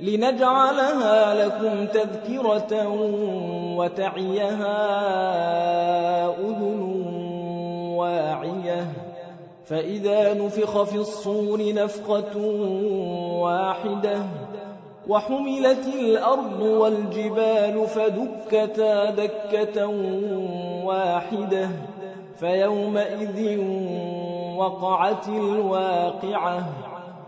لنجعلها لكم تذكرة وتعيها أذن واعية. فإذا نفخ في الصور نفقة واحدة وحملت الأرض والجبال فدكتا دكة واحدة فيومئذ وقعت الواقعة.